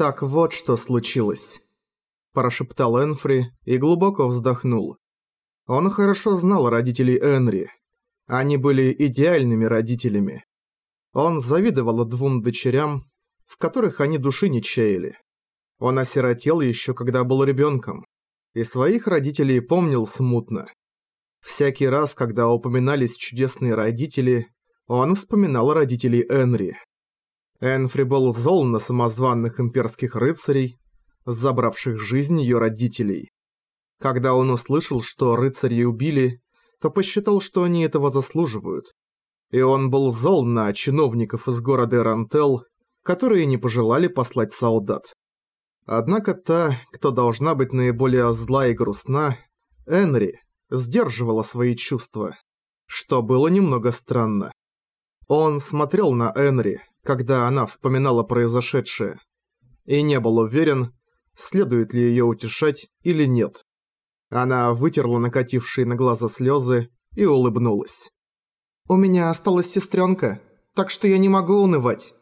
«Так вот что случилось», – прошептал Энфри и глубоко вздохнул. Он хорошо знал родителей Энри. Они были идеальными родителями. Он завидовал двум дочерям, в которых они души не чаяли. Он осиротел еще когда был ребенком, и своих родителей помнил смутно. Всякий раз, когда упоминались чудесные родители, он вспоминал родителей Энри. Энфри был зол на самозванных имперских рыцарей, забравших жизнь ее родителей. Когда он услышал, что рыцари убили, то посчитал, что они этого заслуживают. И он был зол на чиновников из города Рантел, которые не пожелали послать солдат. Однако та, кто должна быть наиболее зла и грустна, Энри, сдерживала свои чувства, что было немного странно. Он смотрел на Энри, когда она вспоминала произошедшее, и не был уверен, следует ли ее утешать или нет. Она вытерла накатившие на глаза слезы и улыбнулась. «У меня осталась сестренка, так что я не могу унывать».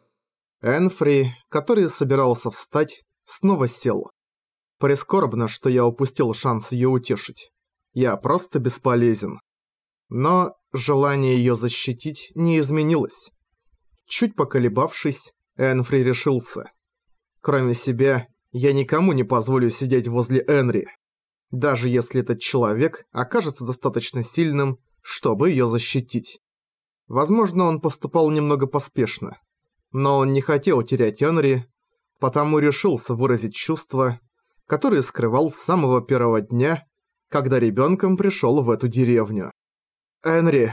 Энфри, который собирался встать, снова сел. Прискорбно, что я упустил шанс ее утешить. Я просто бесполезен. Но желание ее защитить не изменилось. Чуть поколебавшись, Энфри решился. Кроме себя, я никому не позволю сидеть возле Энри. Даже если этот человек окажется достаточно сильным, чтобы ее защитить. Возможно, он поступал немного поспешно. Но он не хотел терять Энри, потому решился выразить чувства, которые скрывал с самого первого дня, когда ребенком пришел в эту деревню. «Энри...»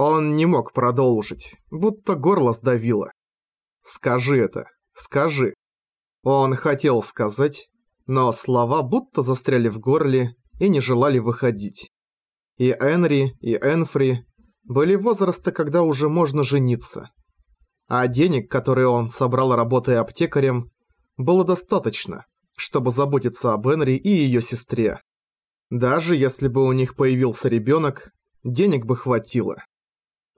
Он не мог продолжить, будто горло сдавило. «Скажи это, скажи». Он хотел сказать, но слова будто застряли в горле и не желали выходить. И Энри, и Энфри были возраста, когда уже можно жениться. А денег, которые он собрал, работая аптекарем, было достаточно, чтобы заботиться об Энри и ее сестре. Даже если бы у них появился ребенок, денег бы хватило.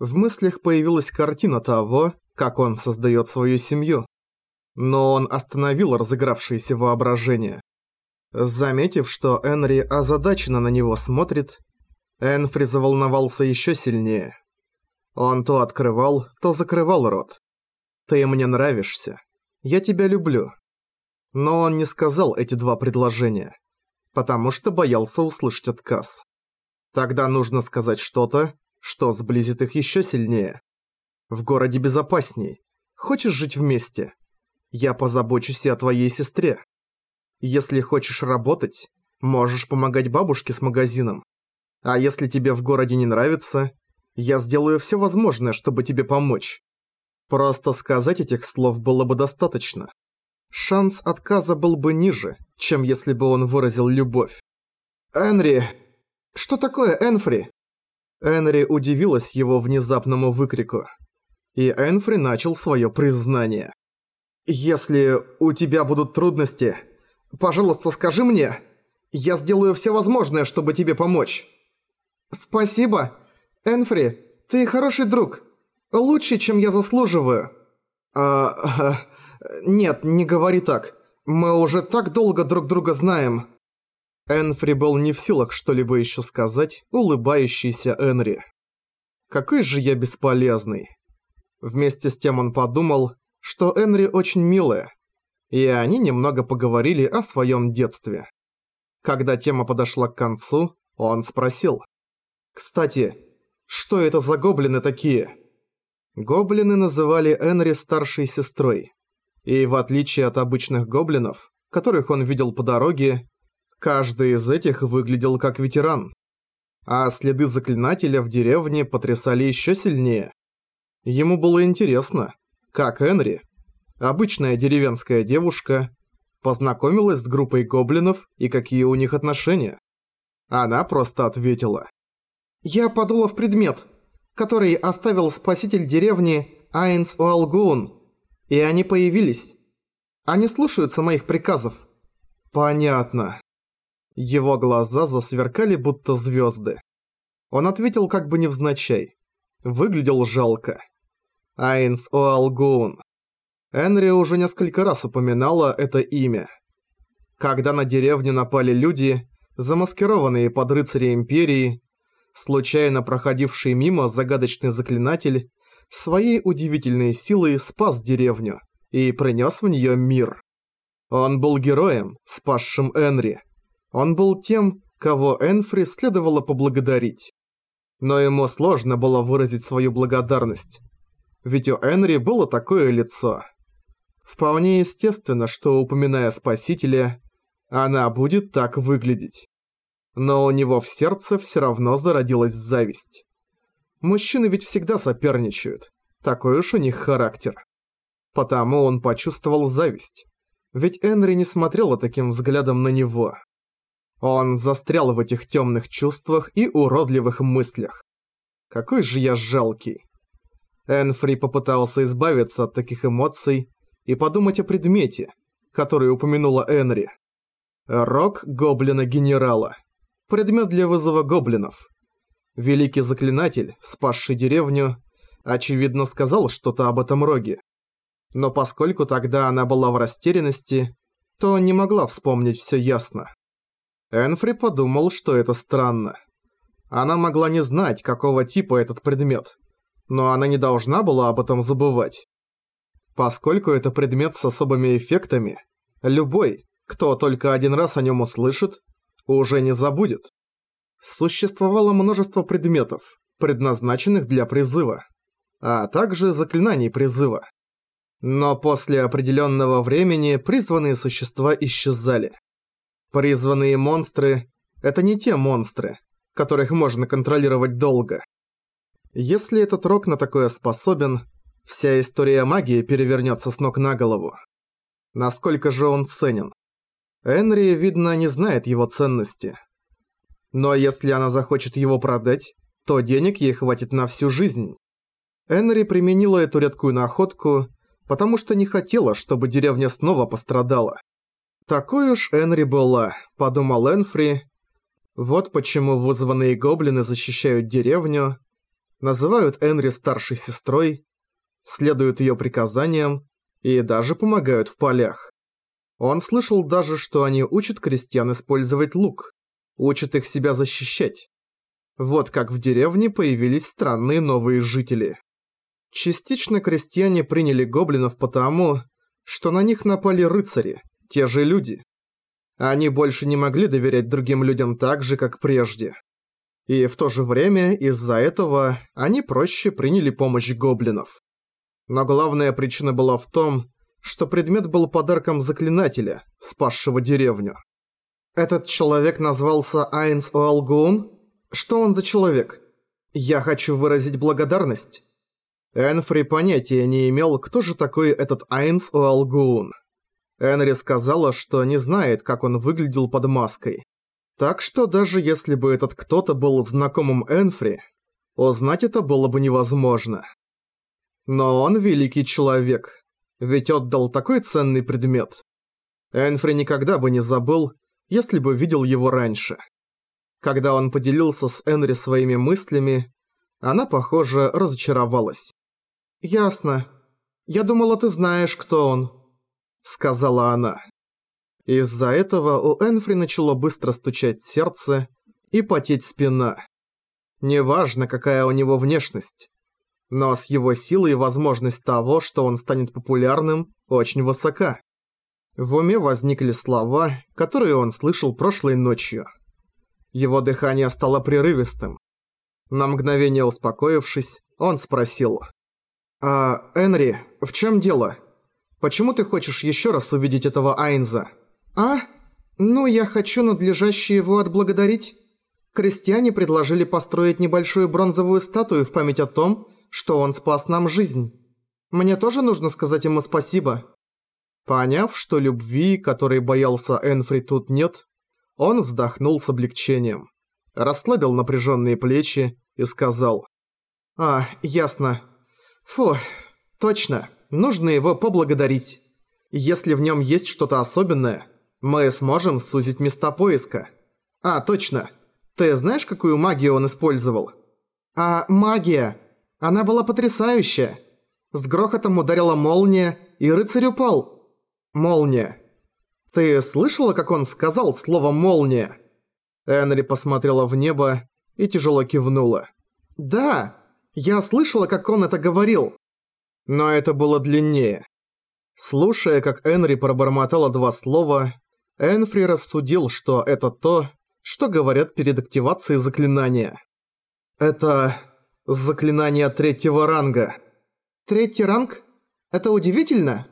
В мыслях появилась картина того, как он создает свою семью. Но он остановил разыгравшееся воображение. Заметив, что Энри озадаченно на него смотрит, Энфри заволновался еще сильнее. Он то открывал, то закрывал рот. «Ты мне нравишься. Я тебя люблю». Но он не сказал эти два предложения потому что боялся услышать отказ. Тогда нужно сказать что-то, что сблизит их еще сильнее. В городе безопасней. Хочешь жить вместе? Я позабочусь и о твоей сестре. Если хочешь работать, можешь помогать бабушке с магазином. А если тебе в городе не нравится, я сделаю все возможное, чтобы тебе помочь. Просто сказать этих слов было бы достаточно. Шанс отказа был бы ниже, чем если бы он выразил любовь. «Энри! Что такое, Энфри?» Энри удивилась его внезапному выкрику. И Энфри начал свое признание. «Если у тебя будут трудности, пожалуйста, скажи мне. Я сделаю все возможное, чтобы тебе помочь». «Спасибо. Энфри, ты хороший друг. Лучше, чем я заслуживаю». «А... нет, не говори так. Мы уже так долго друг друга знаем». Энфри был не в силах что-либо еще сказать, улыбающийся Энри. «Какой же я бесполезный». Вместе с тем он подумал, что Энри очень милая, и они немного поговорили о своем детстве. Когда тема подошла к концу, он спросил. «Кстати, что это за гоблины такие?» Гоблины называли Энри старшей сестрой. И в отличие от обычных гоблинов, которых он видел по дороге, каждый из этих выглядел как ветеран. А следы заклинателя в деревне потрясали еще сильнее. Ему было интересно, как Энри, обычная деревенская девушка, познакомилась с группой гоблинов и какие у них отношения. Она просто ответила. «Я подула в предмет, который оставил спаситель деревни Айнс Уалгуун и они появились. Они слушаются моих приказов. Понятно. Его глаза засверкали, будто звезды. Он ответил как бы невзначай. Выглядел жалко. Айнс Оалгун. Энри уже несколько раз упоминала это имя. Когда на деревню напали люди, замаскированные под рыцари Империи, случайно проходивший мимо загадочный заклинатель своей удивительной силой спас деревню и принес в нее мир. Он был героем, спасшим Энри. Он был тем, кого Энфри следовало поблагодарить. Но ему сложно было выразить свою благодарность. Ведь у Энри было такое лицо. Вполне естественно, что, упоминая Спасителя, она будет так выглядеть. Но у него в сердце все равно зародилась зависть. Мужчины ведь всегда соперничают. Такой уж у них характер. Потому он почувствовал зависть. Ведь Энри не смотрела таким взглядом на него. Он застрял в этих темных чувствах и уродливых мыслях. Какой же я жалкий. Энфри попытался избавиться от таких эмоций и подумать о предмете, который упомянула Энри. Рог гоблина-генерала. Предмет для вызова гоблинов. Великий заклинатель, спасший деревню, очевидно сказал что-то об этом роге. Но поскольку тогда она была в растерянности, то не могла вспомнить все ясно. Энфри подумал, что это странно. Она могла не знать, какого типа этот предмет, но она не должна была об этом забывать. Поскольку это предмет с особыми эффектами, любой, кто только один раз о нем услышит, уже не забудет. Существовало множество предметов, предназначенных для призыва, а также заклинаний призыва. Но после определенного времени призванные существа исчезали. Призванные монстры – это не те монстры, которых можно контролировать долго. Если этот рок на такое способен, вся история магии перевернется с ног на голову. Насколько же он ценен? Энри, видно, не знает его ценности. Но если она захочет его продать, то денег ей хватит на всю жизнь. Энри применила эту редкую находку, потому что не хотела, чтобы деревня снова пострадала. «Такой уж Энри была», — подумал Энфри. Вот почему вызванные гоблины защищают деревню, называют Энри старшей сестрой, следуют ее приказаниям и даже помогают в полях. Он слышал даже, что они учат крестьян использовать лук, учат их себя защищать. Вот как в деревне появились странные новые жители. Частично крестьяне приняли гоблинов потому, что на них напали рыцари, те же люди. Они больше не могли доверять другим людям так же, как прежде. И в то же время из-за этого они проще приняли помощь гоблинов. Но главная причина была в том, что предмет был подарком заклинателя, спасшего деревню. Этот человек назвался Айнс Оалгун? Что он за человек? Я хочу выразить благодарность. Энфри понятия не имел, кто же такой этот Айнс Оалгун. Энри сказала, что не знает, как он выглядел под маской. Так что даже если бы этот кто-то был знакомым Энфри, узнать это было бы невозможно. Но он великий человек, ведь отдал такой ценный предмет. Энфри никогда бы не забыл, если бы видел его раньше. Когда он поделился с Энри своими мыслями, она, похоже, разочаровалась. «Ясно. Я думала, ты знаешь, кто он». — сказала она. Из-за этого у Энфри начало быстро стучать сердце и потеть спина. Неважно, какая у него внешность. Но с его силой возможность того, что он станет популярным, очень высока. В уме возникли слова, которые он слышал прошлой ночью. Его дыхание стало прерывистым. На мгновение успокоившись, он спросил. «А, Энри, в чем дело?» Почему ты хочешь еще раз увидеть этого Айнза? А? Ну, я хочу надлежаще его отблагодарить. Крестьяне предложили построить небольшую бронзовую статую в память о том, что он спас нам жизнь. Мне тоже нужно сказать ему спасибо. Поняв, что любви, которой боялся Энфри, тут нет, он вздохнул с облегчением, расслабил напряженные плечи и сказал. «А, ясно. Фу, точно» нужно его поблагодарить. Если в нем есть что-то особенное, мы сможем сузить места поиска. А, точно. Ты знаешь, какую магию он использовал? А, магия. Она была потрясающая. С грохотом ударила молния, и рыцарь упал. Молния. Ты слышала, как он сказал слово «молния»? Энри посмотрела в небо и тяжело кивнула. «Да, я слышала, как он это говорил». Но это было длиннее. Слушая, как Энри пробормотала два слова, Энфри рассудил, что это то, что говорят перед активацией заклинания. Это заклинание третьего ранга. Третий ранг? Это удивительно?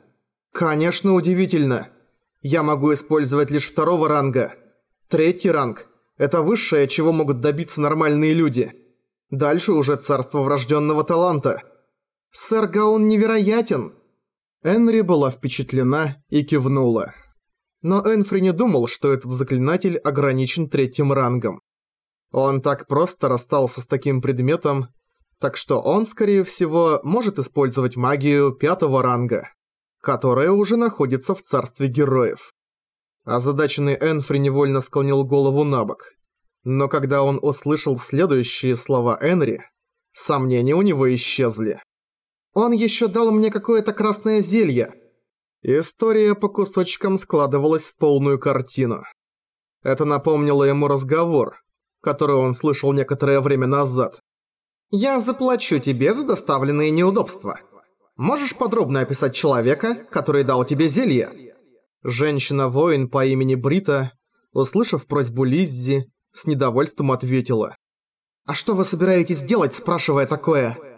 Конечно, удивительно. Я могу использовать лишь второго ранга. Третий ранг – это высшее, чего могут добиться нормальные люди. Дальше уже царство врожденного таланта. Сэр Гаун невероятен. Энри была впечатлена и кивнула. Но Энфри не думал, что этот заклинатель ограничен третьим рангом. Он так просто расстался с таким предметом, так что он, скорее всего, может использовать магию пятого ранга, которая уже находится в царстве героев. Озадаченный Энфри невольно склонил голову на бок. Но когда он услышал следующие слова Энри, сомнения у него исчезли. «Он еще дал мне какое-то красное зелье», История по кусочкам складывалась в полную картину. Это напомнило ему разговор, который он слышал некоторое время назад. «Я заплачу тебе за доставленные неудобства. Можешь подробно описать человека, который дал тебе зелье?» Женщина-воин по имени Брита, услышав просьбу Лиззи, с недовольством ответила. «А что вы собираетесь делать, спрашивая такое?»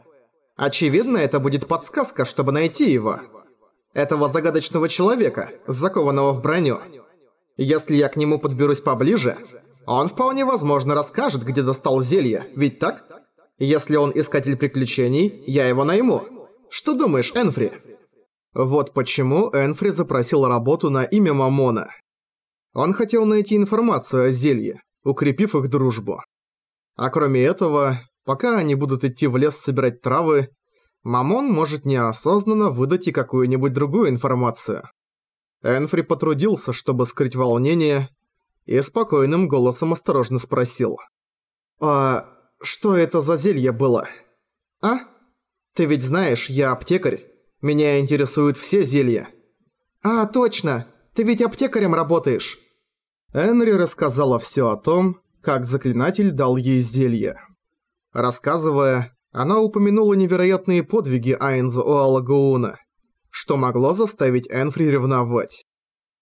«Очевидно, это будет подсказка, чтобы найти его». Этого загадочного человека, закованного в броню. Если я к нему подберусь поближе, он вполне возможно расскажет, где достал зелье, ведь так? Если он искатель приключений, я его найму. Что думаешь, Энфри? Вот почему Энфри запросил работу на имя Мамона. Он хотел найти информацию о зелье, укрепив их дружбу. А кроме этого, пока они будут идти в лес собирать травы, Мамон может неосознанно выдать и какую-нибудь другую информацию. Энфри потрудился, чтобы скрыть волнение, и спокойным голосом осторожно спросил. «А что это за зелье было? А? Ты ведь знаешь, я аптекарь. Меня интересуют все зелья». «А, точно! Ты ведь аптекарем работаешь!» Энри рассказала все о том, как заклинатель дал ей зелье. Рассказывая, она упомянула невероятные подвиги Айнза Уалагууна, что могло заставить Энфри ревновать.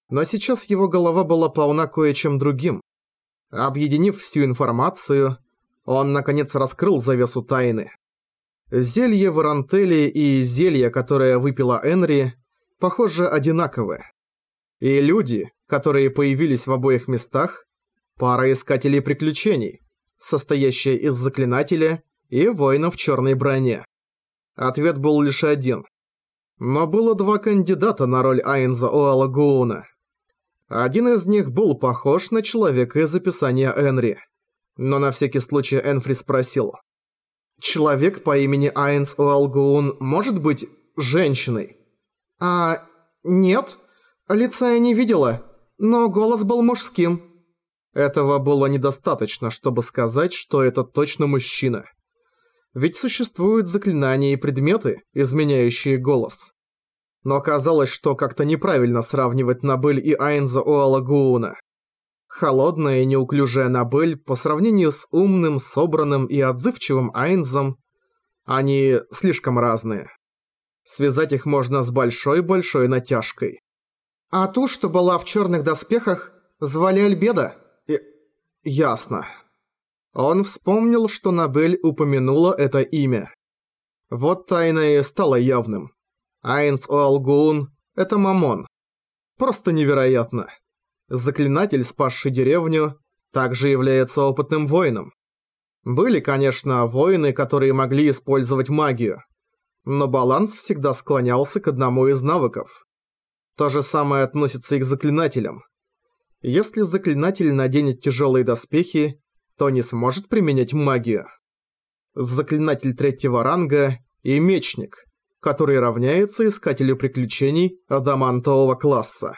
Но сейчас его голова была полна кое-чем другим. Объединив всю информацию, он наконец раскрыл завесу тайны. Зелье Варантели и зелье, которое выпила Энри, похоже, одинаковы. И люди, которые появились в обоих местах, пара искателей приключений, состоящая из заклинателя и воина в черной броне. Ответ был лишь один. Но было два кандидата на роль Айнза Оала Гууна. Один из них был похож на человека из описания Энри. Но на всякий случай Энфри спросил. «Человек по имени Айнс Оалгуун может быть женщиной?» «А... нет. Лица я не видела, но голос был мужским». Этого было недостаточно, чтобы сказать, что это точно мужчина. Ведь существуют заклинания и предметы, изменяющие голос. Но оказалось, что как-то неправильно сравнивать Набель и Айнза Оалагууна. Холодная и неуклюжая Набель по сравнению с умным, собранным и отзывчивым Айнзом, они слишком разные. Связать их можно с большой-большой натяжкой. А ту, что была в черных доспехах, звали Альбеда? Ясно. Он вспомнил, что Набель упомянула это имя. Вот тайна и стала явным. Айнс Оалгуун – это Мамон. Просто невероятно. Заклинатель, спасший деревню, также является опытным воином. Были, конечно, воины, которые могли использовать магию, но баланс всегда склонялся к одному из навыков. То же самое относится и к заклинателям. Если заклинатель наденет тяжелые доспехи, то не сможет применять магию. Заклинатель третьего ранга и мечник, который равняется искателю приключений адамантового класса.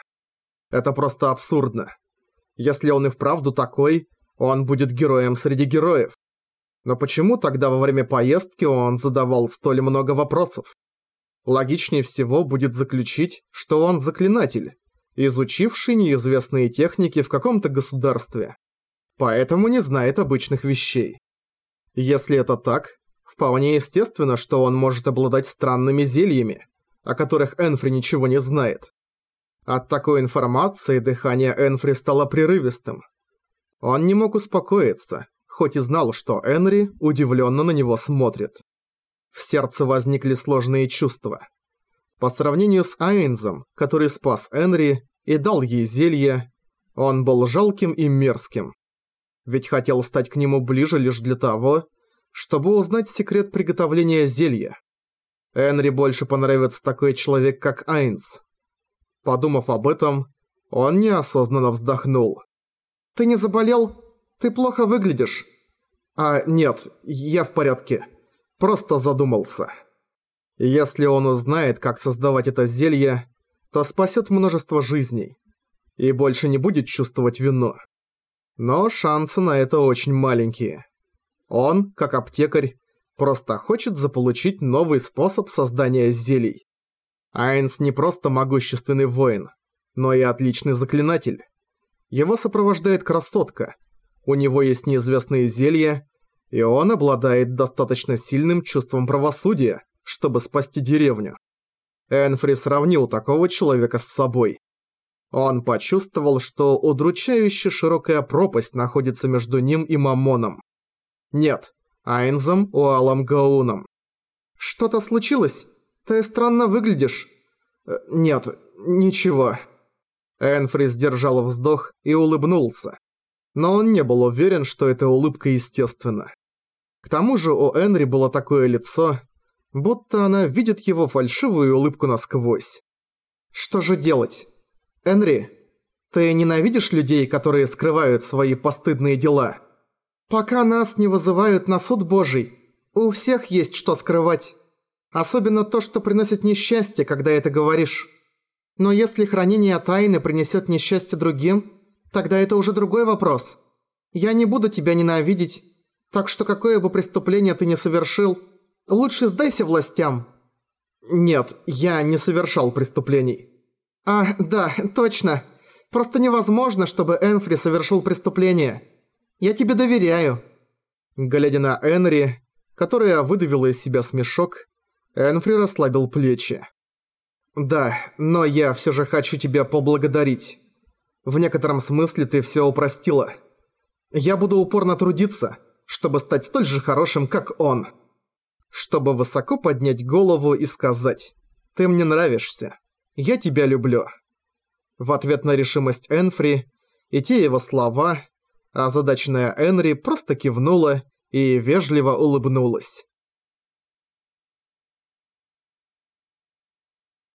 Это просто абсурдно. Если он и вправду такой, он будет героем среди героев. Но почему тогда во время поездки он задавал столь много вопросов? Логичнее всего будет заключить, что он заклинатель, изучивший неизвестные техники в каком-то государстве. Поэтому не знает обычных вещей. Если это так, вполне естественно, что он может обладать странными зельями, о которых Энфри ничего не знает. От такой информации дыхание Энфри стало прерывистым. Он не мог успокоиться, хоть и знал, что Энри удивленно на него смотрит. В сердце возникли сложные чувства. По сравнению с Айнзом, который спас Энри и дал ей зелье, он был жалким и мерзким. Ведь хотел стать к нему ближе лишь для того, чтобы узнать секрет приготовления зелья. Энри больше понравится такой человек, как Айнс. Подумав об этом, он неосознанно вздохнул. «Ты не заболел? Ты плохо выглядишь». «А, нет, я в порядке. Просто задумался». Если он узнает, как создавать это зелье, то спасет множество жизней. И больше не будет чувствовать вину. Но шансы на это очень маленькие. Он, как аптекарь, просто хочет заполучить новый способ создания зелий. Айнс не просто могущественный воин, но и отличный заклинатель. Его сопровождает красотка. У него есть неизвестные зелья, и он обладает достаточно сильным чувством правосудия, чтобы спасти деревню. Энфри сравнил такого человека с собой. Он почувствовал, что удручающе широкая пропасть находится между ним и Мамоном. Нет, Айнзом Уалом Гауном. «Что-то случилось? Ты странно выглядишь». Э, «Нет, ничего». Энфри сдержал вздох и улыбнулся. Но он не был уверен, что эта улыбка естественна. К тому же у Энри было такое лицо, будто она видит его фальшивую улыбку насквозь. Что же делать? Энри, ты ненавидишь людей, которые скрывают свои постыдные дела? Пока нас не вызывают на суд Божий, у всех есть что скрывать. Особенно то, что приносит несчастье, когда это говоришь. Но если хранение тайны принесет несчастье другим, тогда это уже другой вопрос. Я не буду тебя ненавидеть, так что какое бы преступление ты ни совершил, лучше сдайся властям. Нет, я не совершал преступлений. А, да, точно. Просто невозможно, чтобы Энфри совершил преступление. Я тебе доверяю. Глядя на Энри, которая выдавила из себя смешок, Энфри расслабил плечи. «Да, но я все же хочу тебя поблагодарить. В некотором смысле ты все упростила. Я буду упорно трудиться, чтобы стать столь же хорошим, как он. Чтобы высоко поднять голову и сказать «Ты мне нравишься. Я тебя люблю». В ответ на решимость Энфри и те его слова, озадаченная Энри просто кивнула и вежливо улыбнулась.